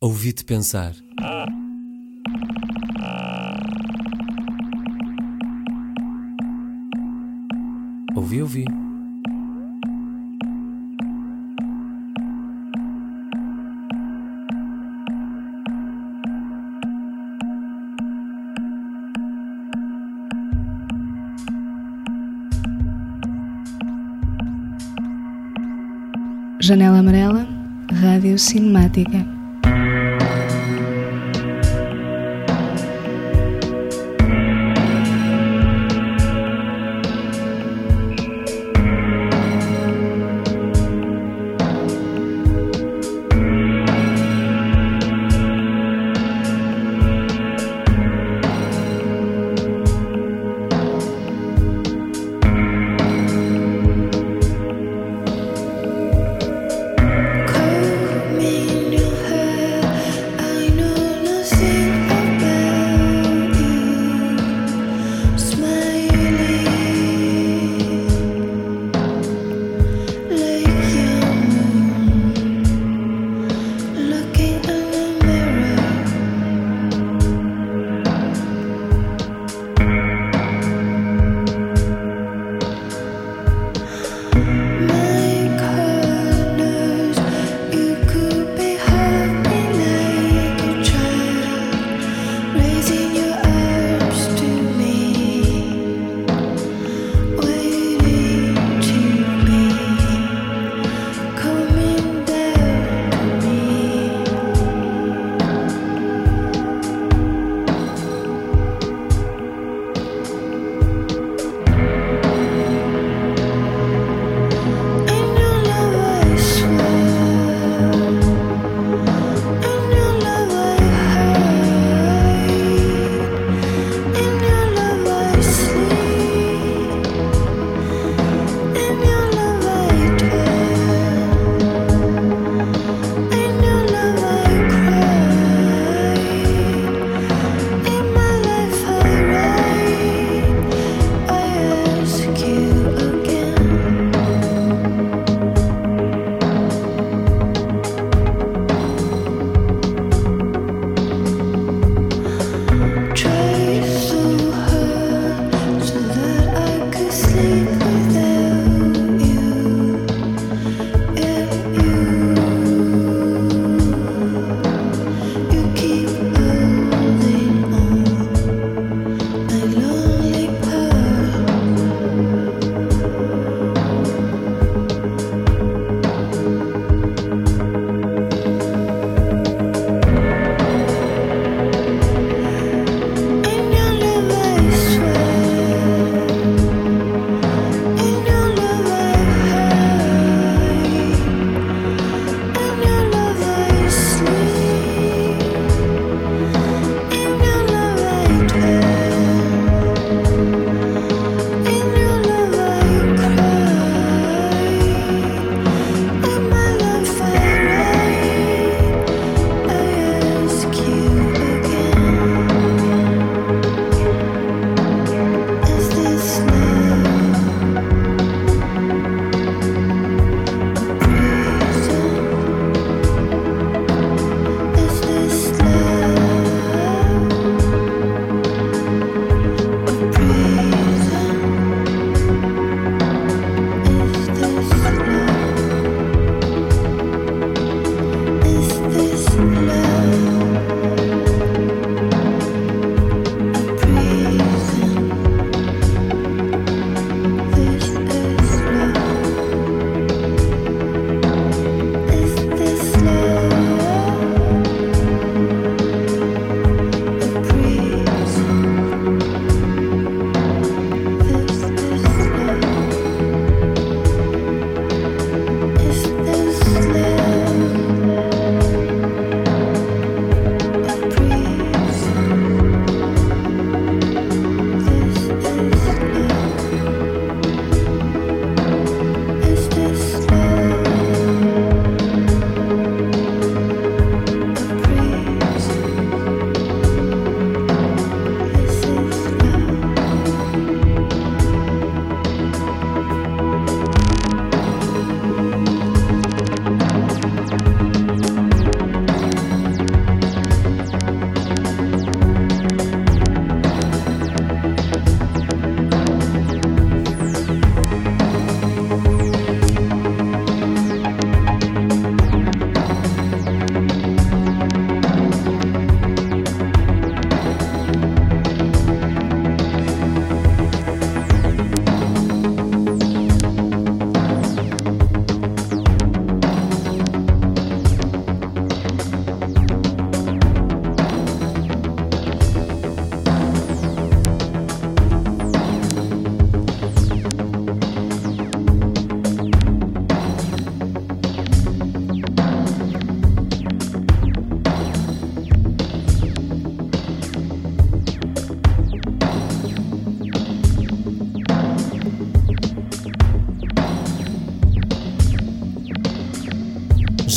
Ouvi-te pensar. Ouvi, ouvi. Janela Amarela, Rádio Cinemática.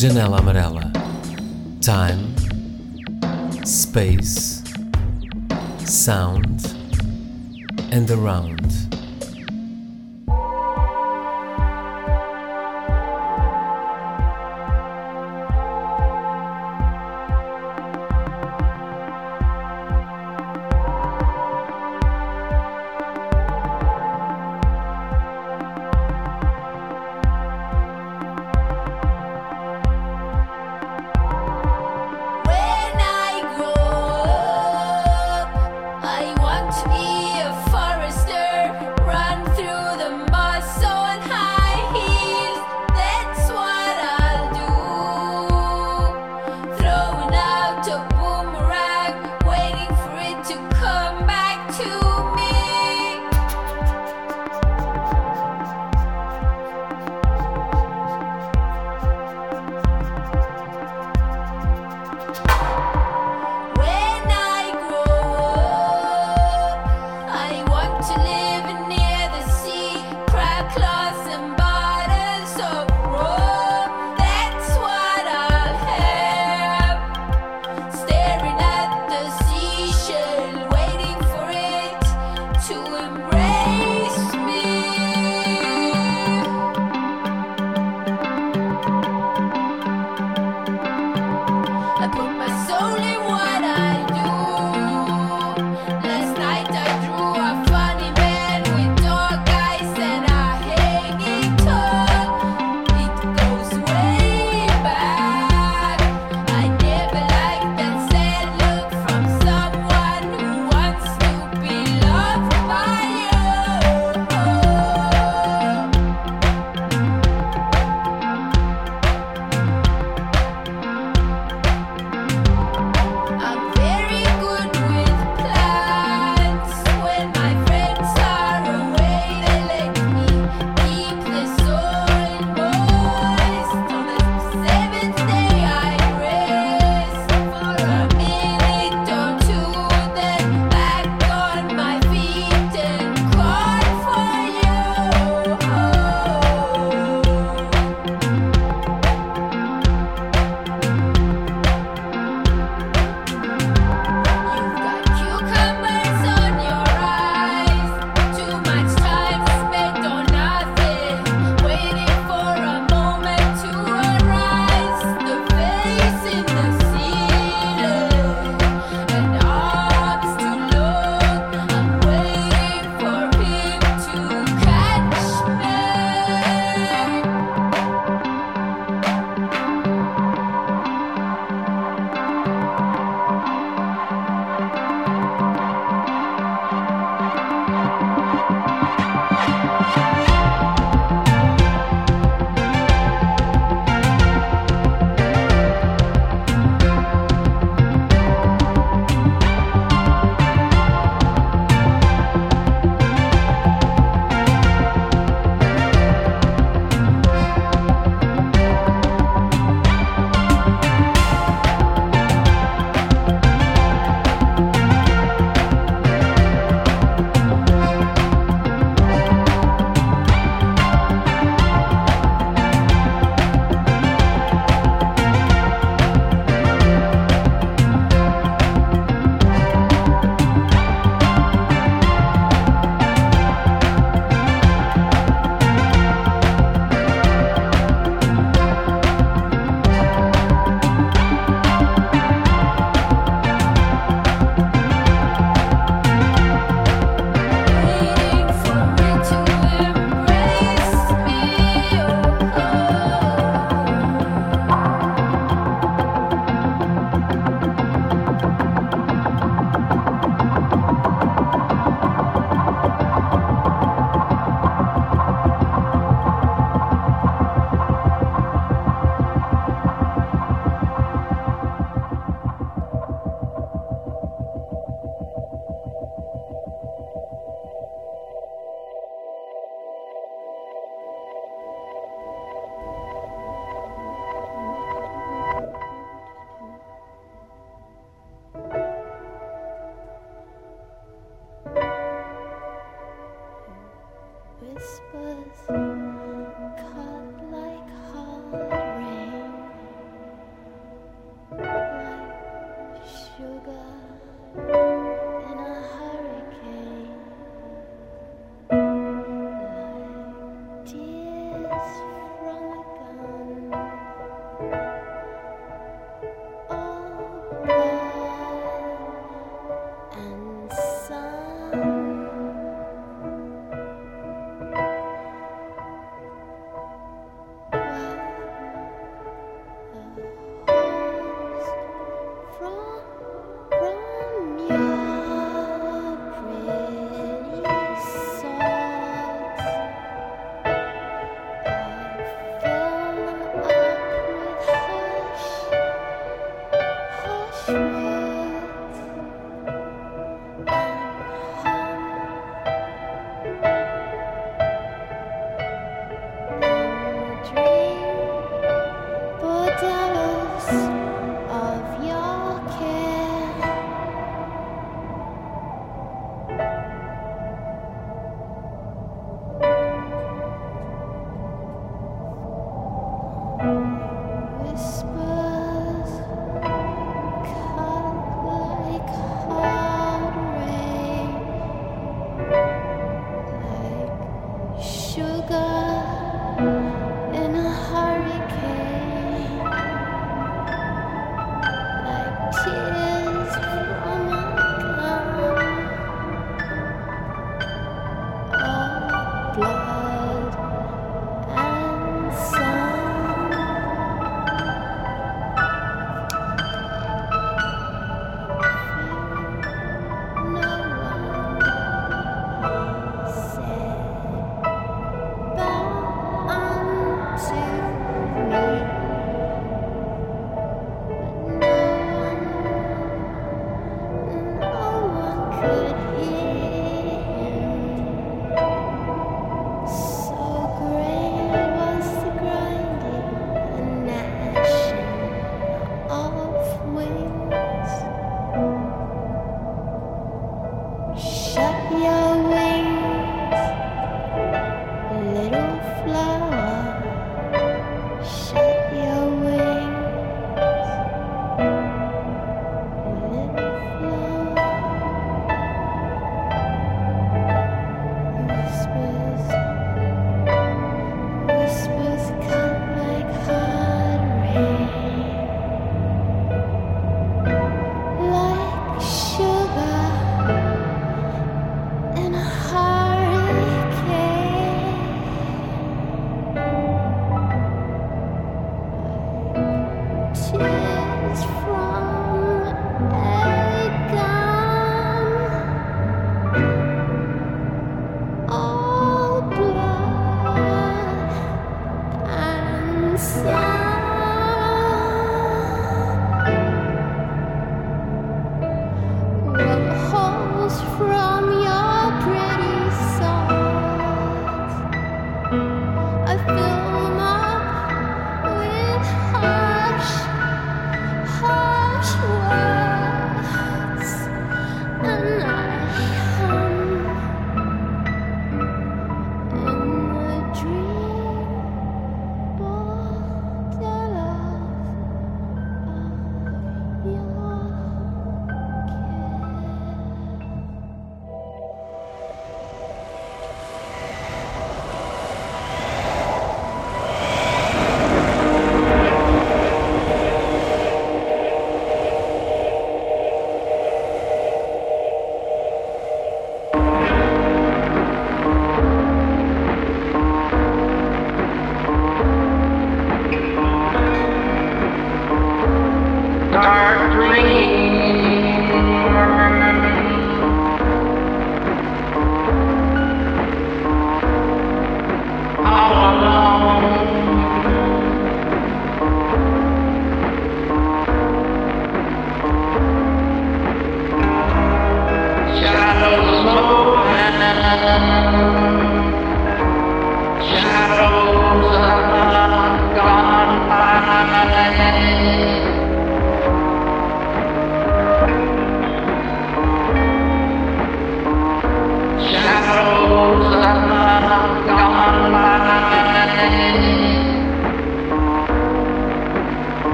Janela Amarela. Time, space, sound, and around.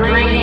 Dark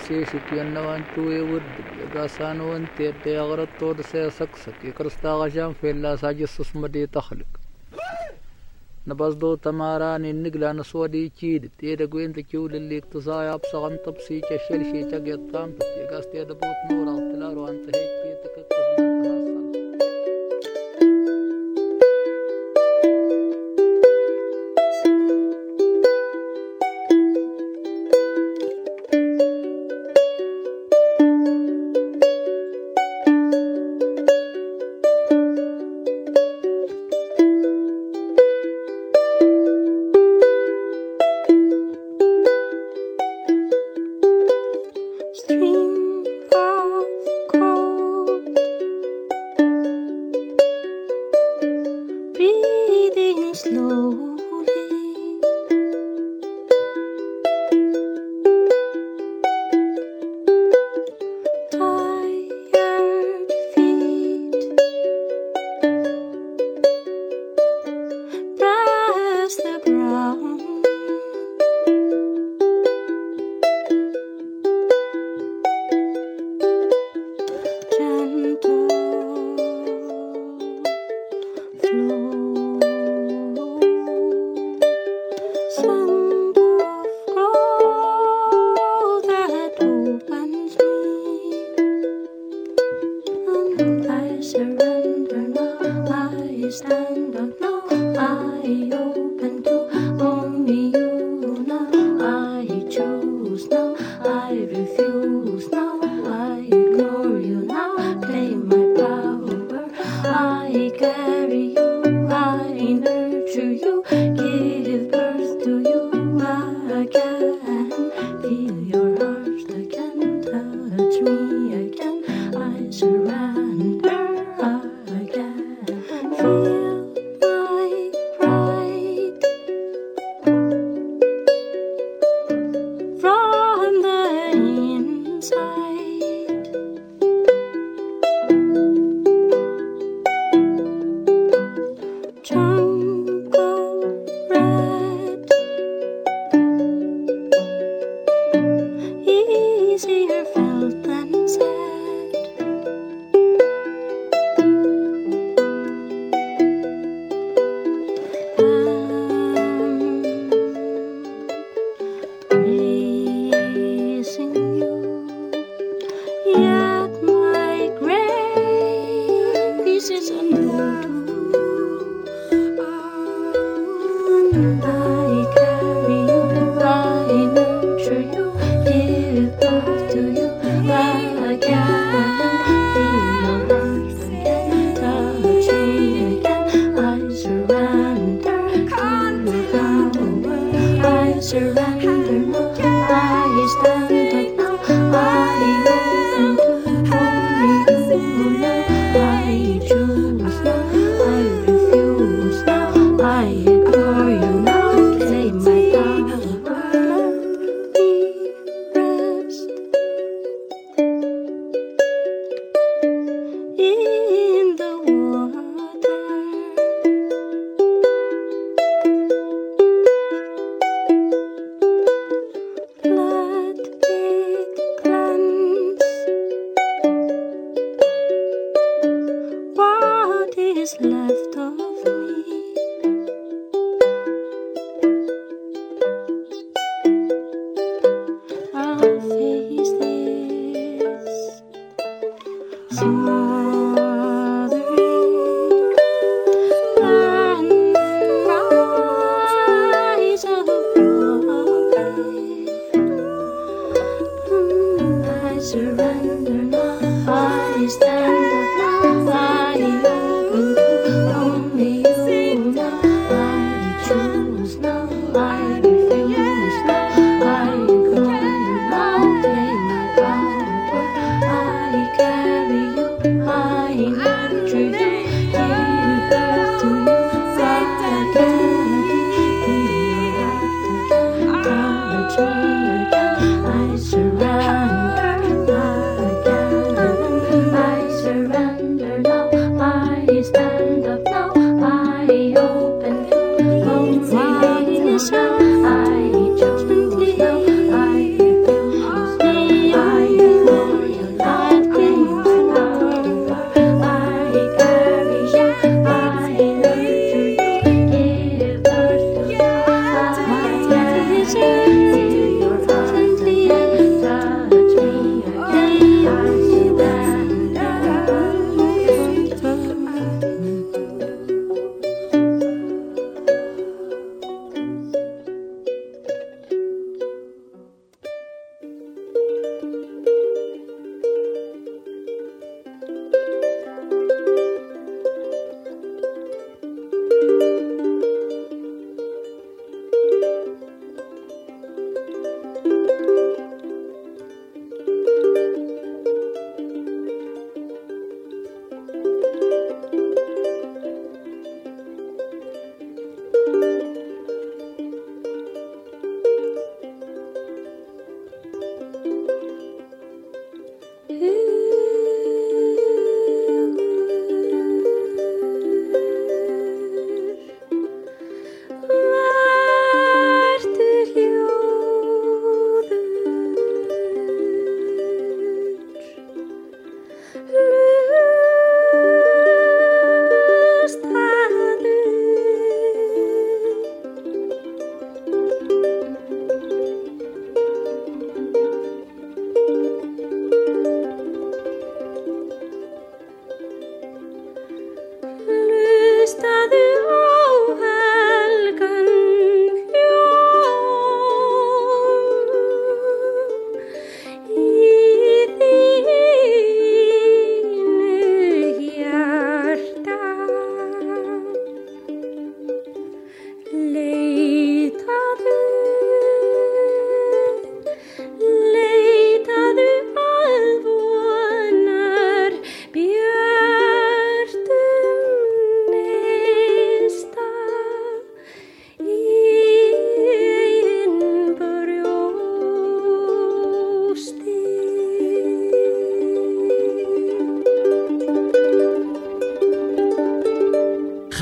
علي أمسي شكي النوانتو يودك يقاسان وانت يدي يغرت طود سيسكسك يكرستا غشام في الله ساجس اسمدي تخلق نبصدو تماران النقلا نسودي تشيد تيدا قوين تكيول اللي اقتصايا بصغن طبسي تشل شي تقيت تامتك يقاس تيدا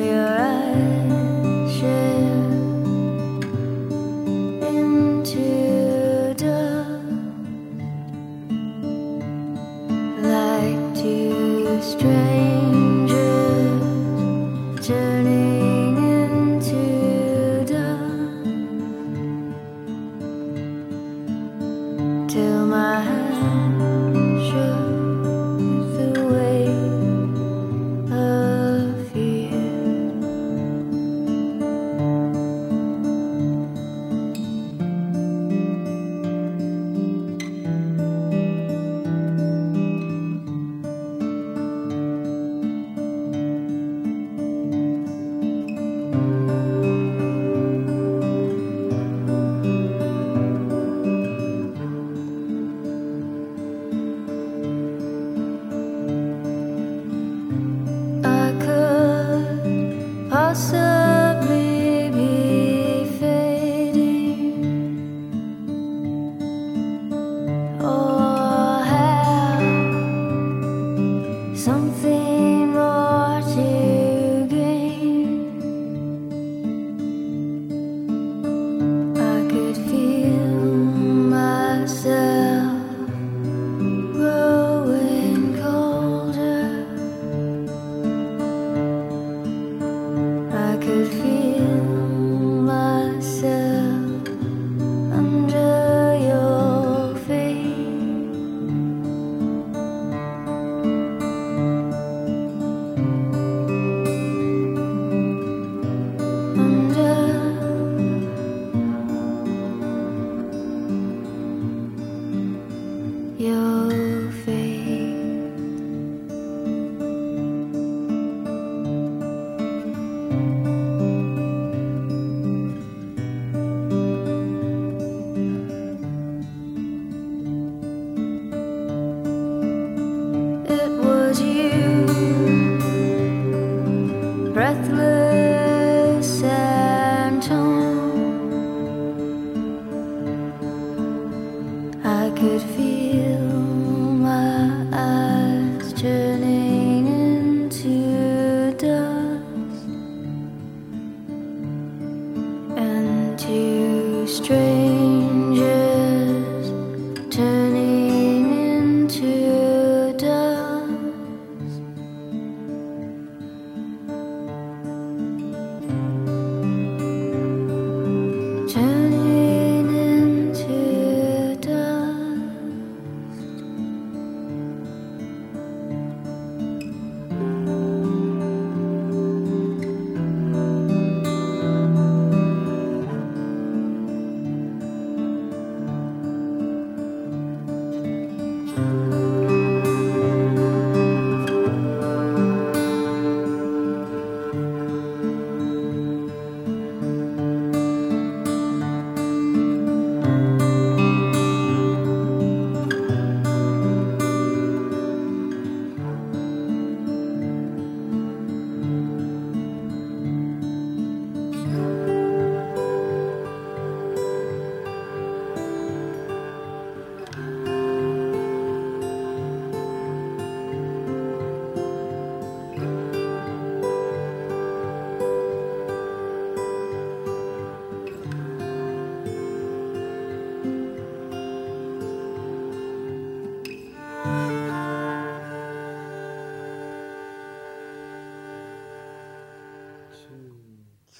till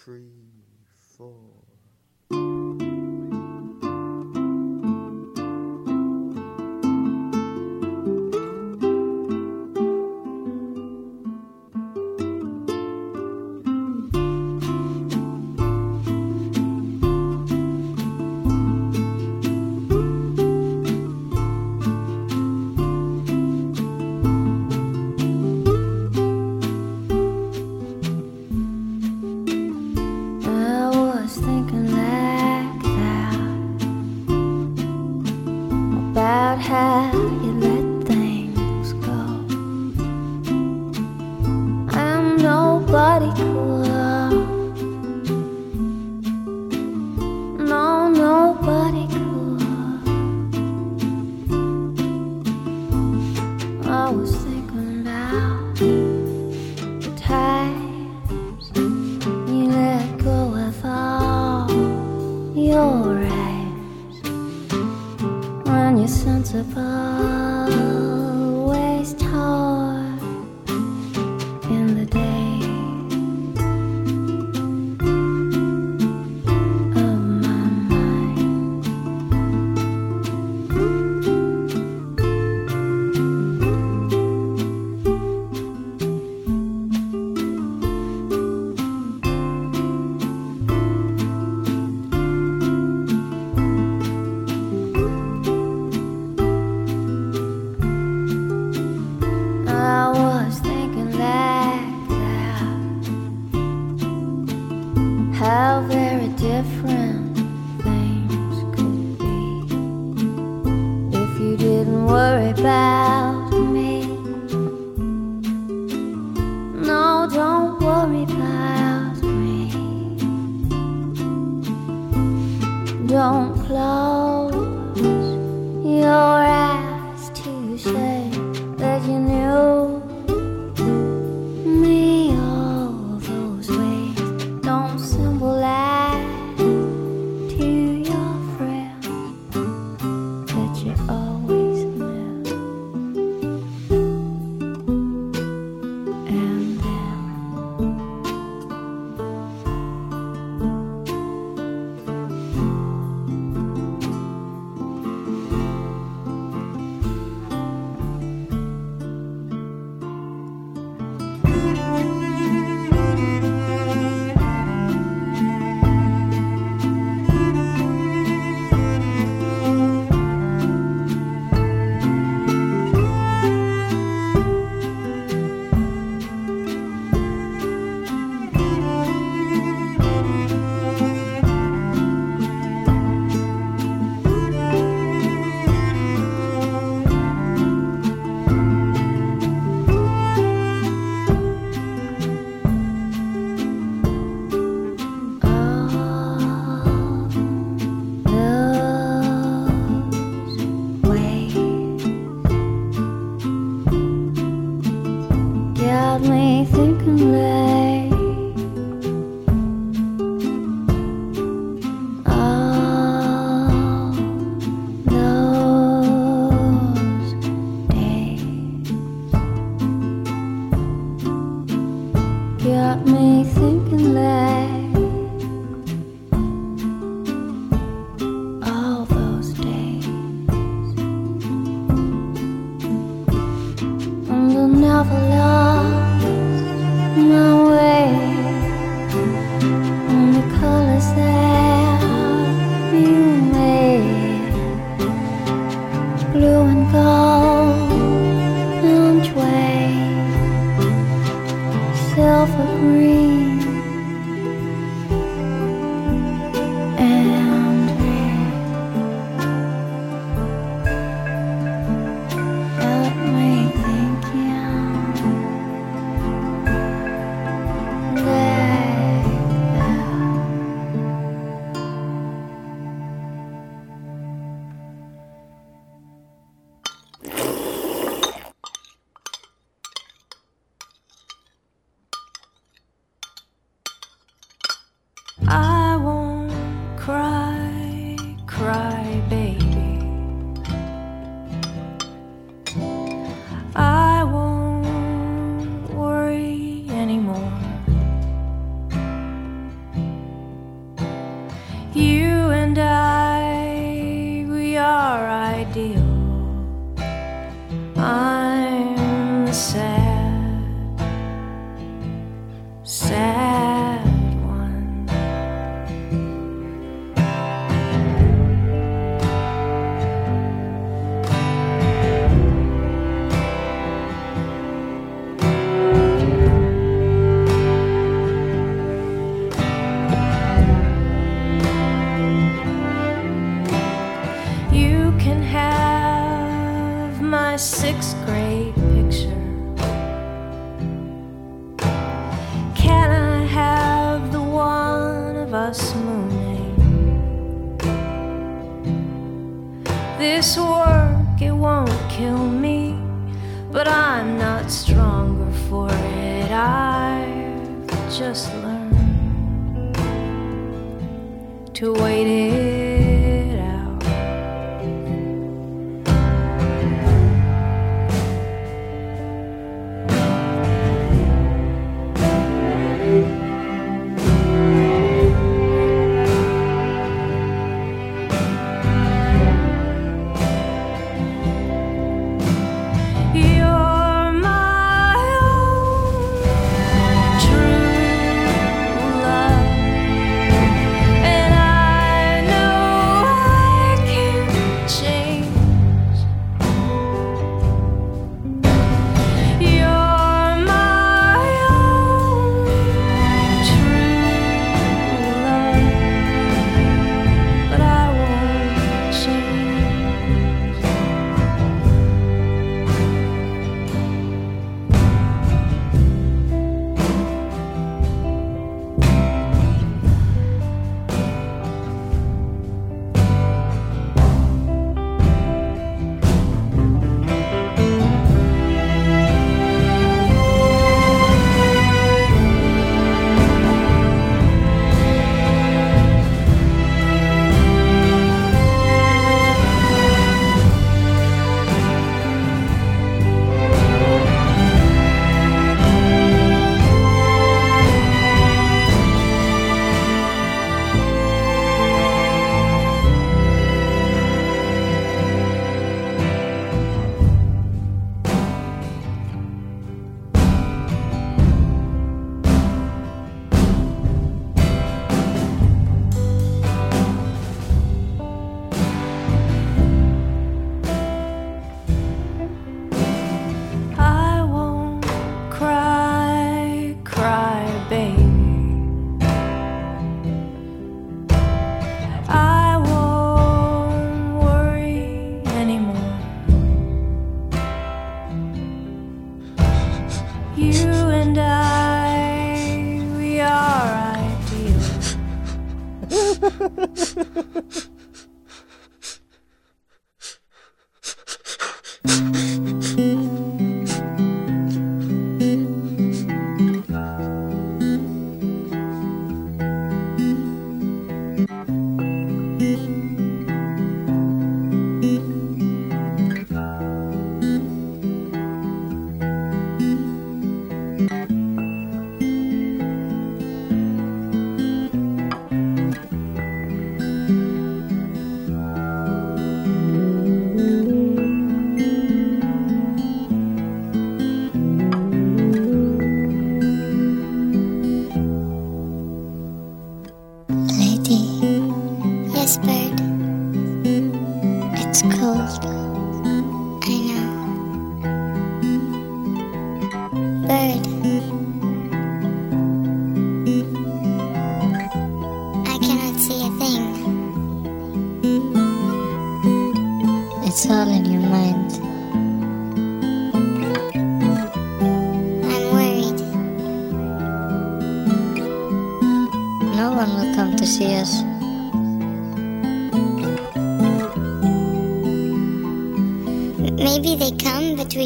I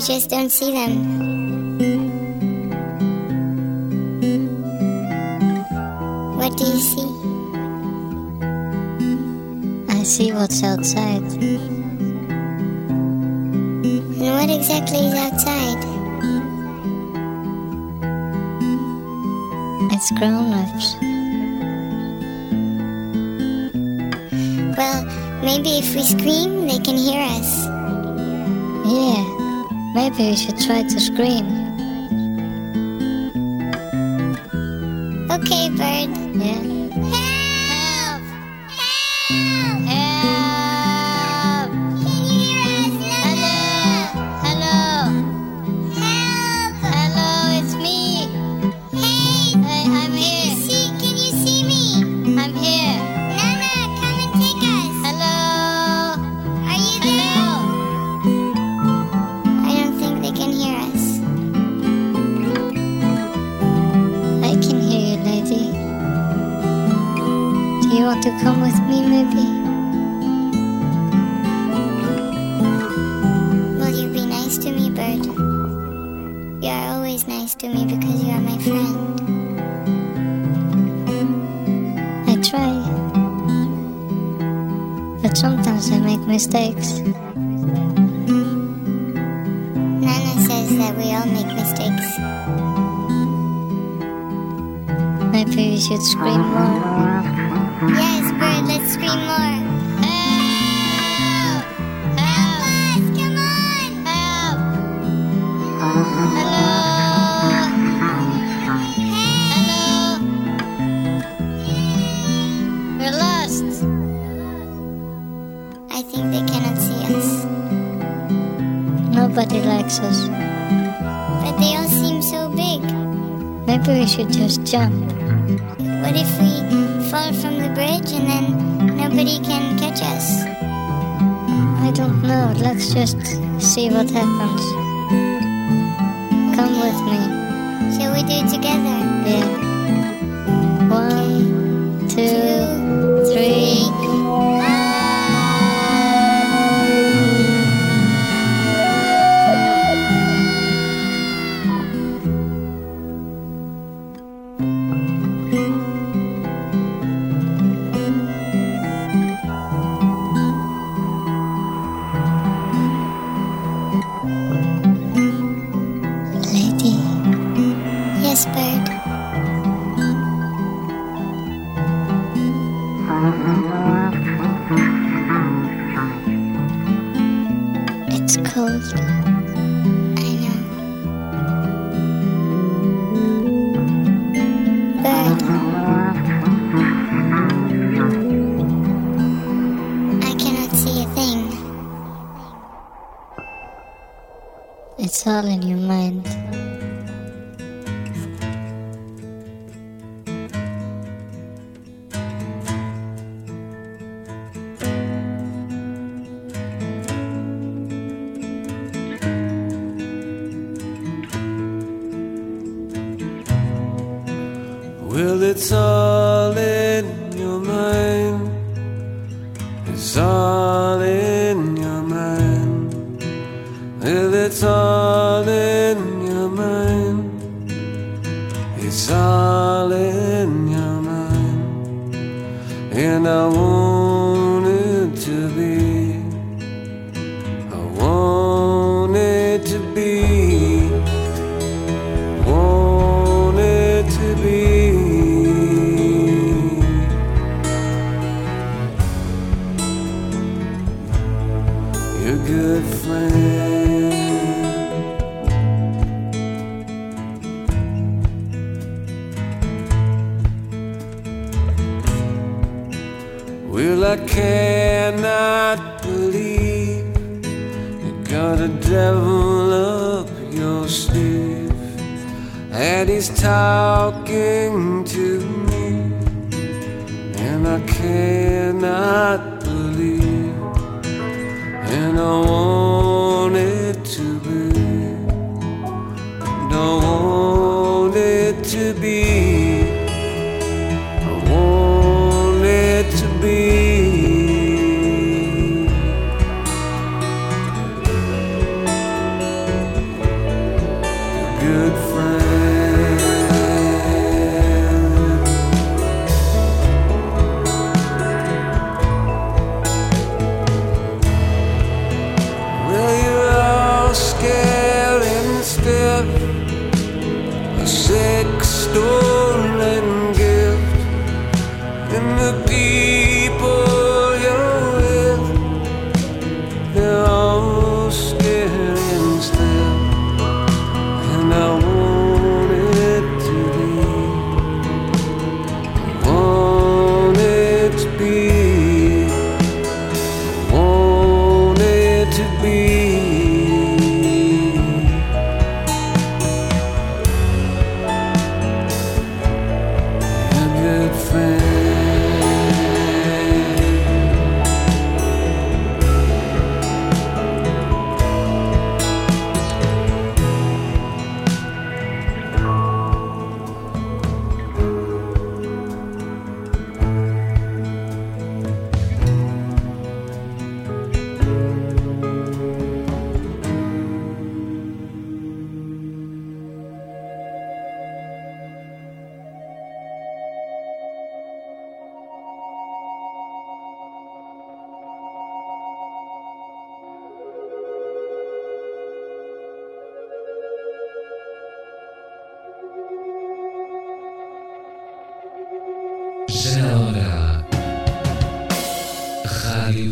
just don't see them. What do you see? I see what's outside. We should try to scream. Okay, bird. Yeah. Help! Help! Help! Come with me, maybe? Will you be nice to me, bird? You are always nice to me because you are my friend. I try. But sometimes I make mistakes. Nana says that we all make mistakes. Maybe we should scream more. Yes, bird, let's scream more. Help! Help us! Come on! Help! Hello! Hello! We're lost. I think they cannot see us. Nobody likes us. But they all seem so big. Maybe we should just jump. Nobody can catch us? I don't know. Let's just see what happens. Come with me. Shall we do it together? Yeah. Good friend.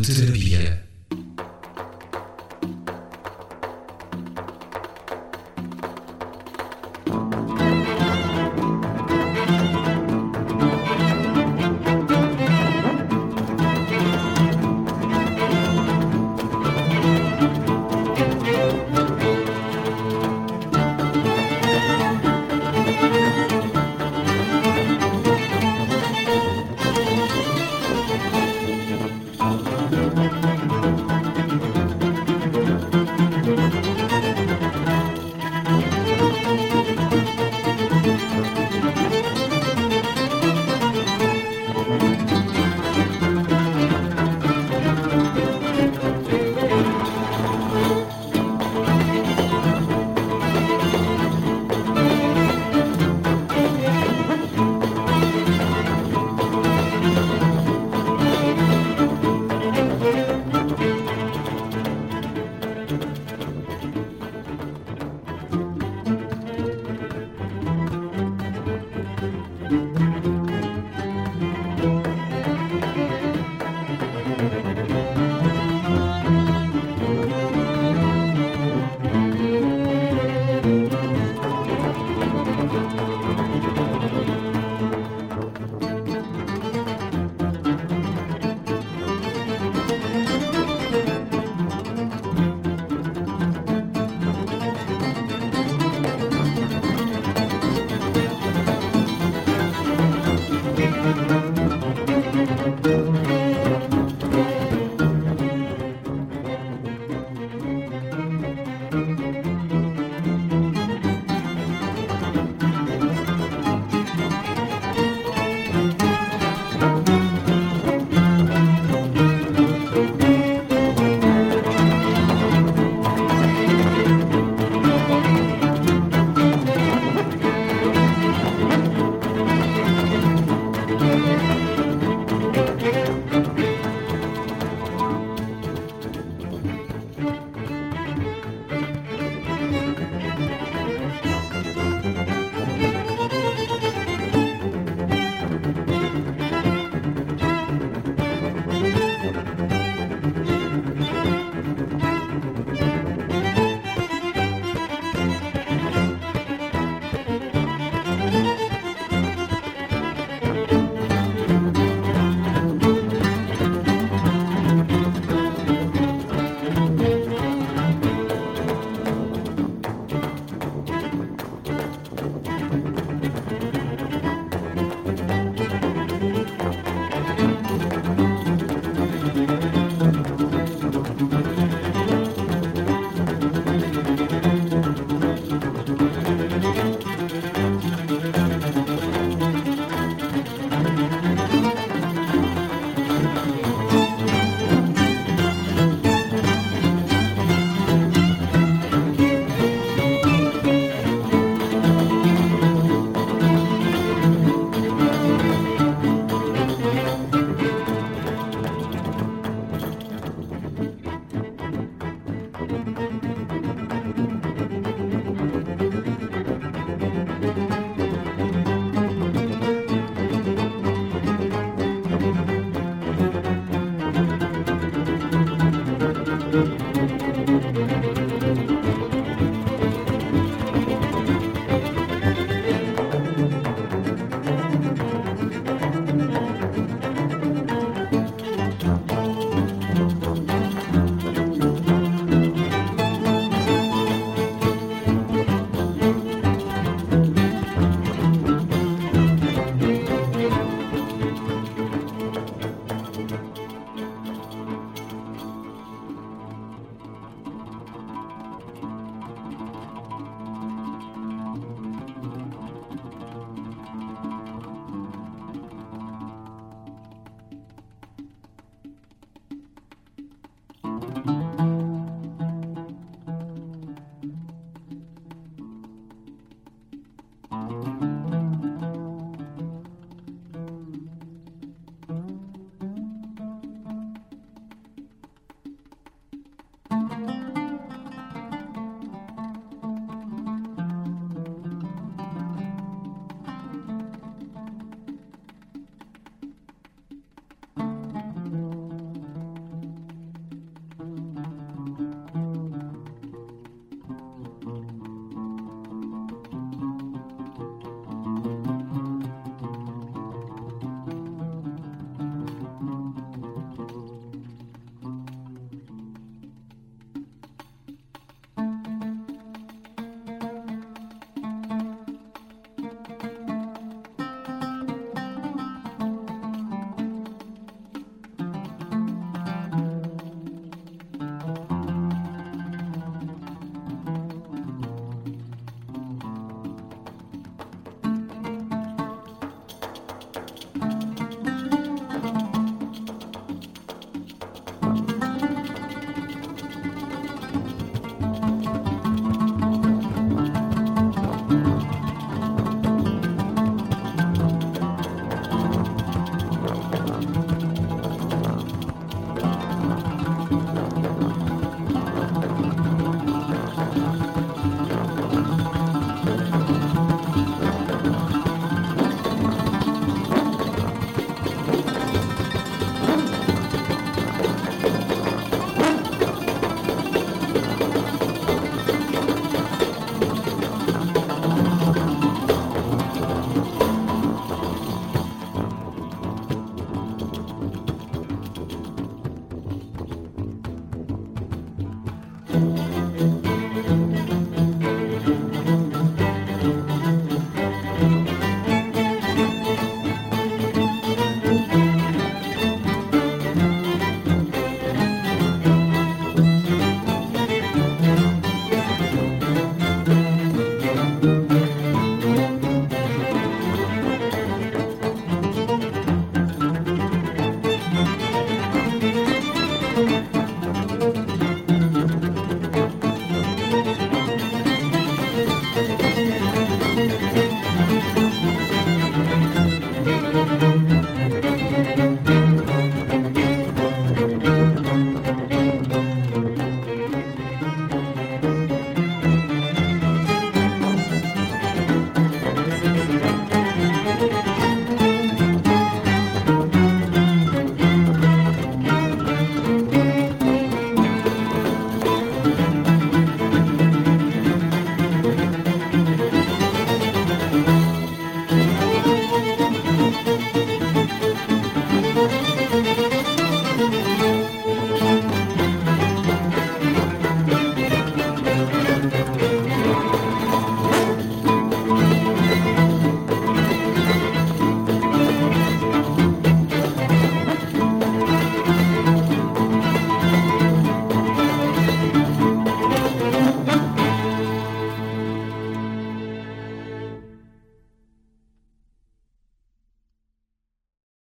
Radioterapia.